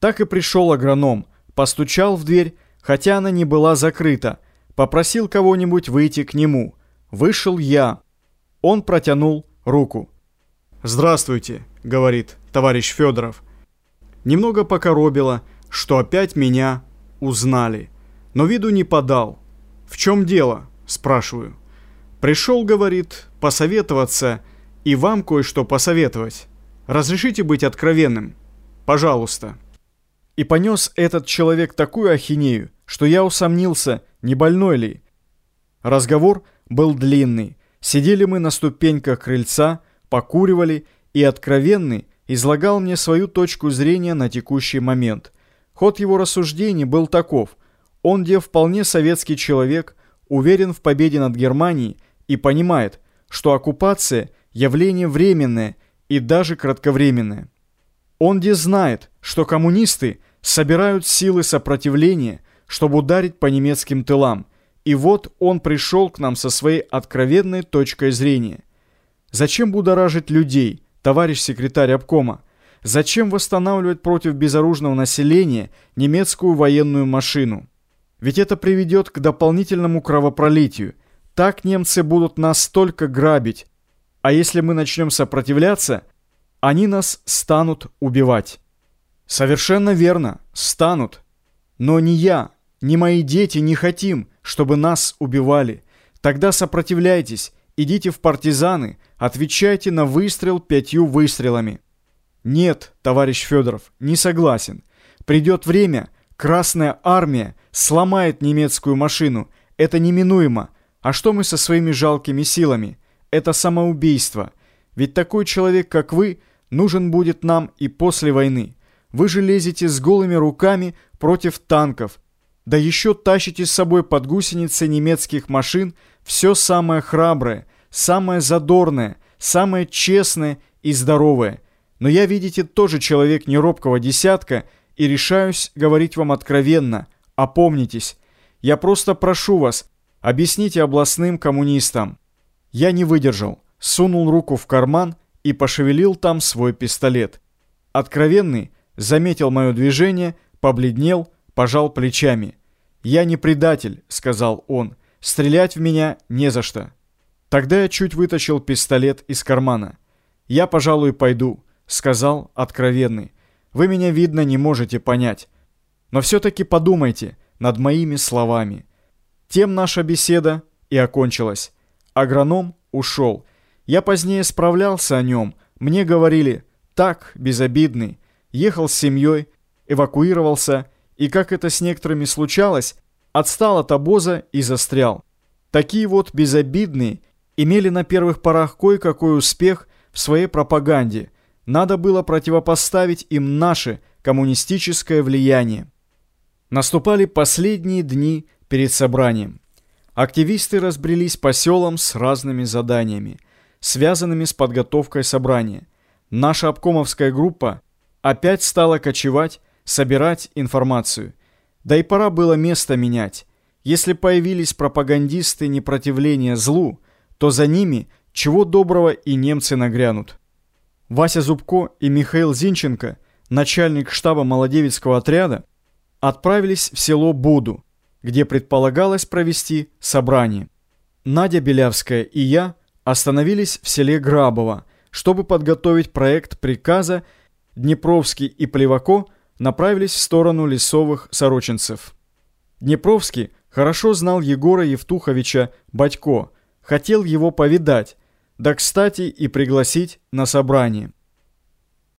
Так и пришел агроном, постучал в дверь, хотя она не была закрыта, попросил кого-нибудь выйти к нему. Вышел я. Он протянул руку. «Здравствуйте», — говорит товарищ Федоров. Немного покоробило, что опять меня узнали, но виду не подал. «В чем дело?» – спрашиваю. «Пришел, — говорит, — посоветоваться и вам кое-что посоветовать. Разрешите быть откровенным? Пожалуйста». И понес этот человек такую ахинею, что я усомнился, не больной ли. Разговор был длинный. Сидели мы на ступеньках крыльца, покуривали, и откровенный излагал мне свою точку зрения на текущий момент. Ход его рассуждений был таков. Он, где вполне советский человек, уверен в победе над Германией и понимает, что оккупация – явление временное и даже кратковременное. Он где знает, что коммунисты собирают силы сопротивления, чтобы ударить по немецким тылам, и вот он пришел к нам со своей откровенной точкой зрения. Зачем будоражить людей, товарищ секретарь обкома? Зачем восстанавливать против безоружного населения немецкую военную машину? Ведь это приведет к дополнительному кровопролитию. Так немцы будут нас столько грабить. А если мы начнем сопротивляться, они нас станут убивать. Совершенно верно, станут. Но ни я, ни мои дети не хотим, чтобы нас убивали. Тогда сопротивляйтесь, идите в партизаны, отвечайте на выстрел пятью выстрелами. Нет, товарищ Федоров, не согласен. Придет время, Красная Армия сломает немецкую машину. Это неминуемо. А что мы со своими жалкими силами? Это самоубийство. Ведь такой человек, как вы, нужен будет нам и после войны. Вы же лезете с голыми руками против танков. Да еще тащите с собой под гусеницы немецких машин все самое храброе, самое задорное, самое честное и здоровое. Но я, видите, тоже человек неробкого десятка и решаюсь говорить вам откровенно. Опомнитесь. Я просто прошу вас, объясните областным коммунистам. Я не выдержал, сунул руку в карман и пошевелил там свой пистолет. Откровенный заметил мое движение, побледнел, пожал плечами. «Я не предатель», — сказал он. «Стрелять в меня не за что». Тогда я чуть вытащил пистолет из кармана. «Я, пожалуй, пойду», — сказал откровенный. «Вы меня, видно, не можете понять. Но все-таки подумайте над моими словами». Тем наша беседа и окончилась. Агроном ушел. Я позднее справлялся о нем. Мне говорили «так, безобидный». Ехал с семьей, эвакуировался и, как это с некоторыми случалось, отстал от обоза и застрял. Такие вот безобидные имели на первых порах кое-какой успех в своей пропаганде. Надо было противопоставить им наше коммунистическое влияние. Наступали последние дни перед собранием. Активисты разбрелись по селам с разными заданиями, связанными с подготовкой собрания. Наша обкомовская группа опять стала кочевать, собирать информацию. Да и пора было место менять. Если появились пропагандисты непротивления злу, то за ними чего доброго и немцы нагрянут. Вася Зубко и Михаил Зинченко, начальник штаба Молодевицкого отряда, отправились в село Буду – где предполагалось провести собрание. Надя Белявская и я остановились в селе Грабово, чтобы подготовить проект приказа Днепровский и Плевако направились в сторону лесовых сорочинцев. Днепровский хорошо знал Егора Евтуховича Батько, хотел его повидать, да кстати и пригласить на собрание.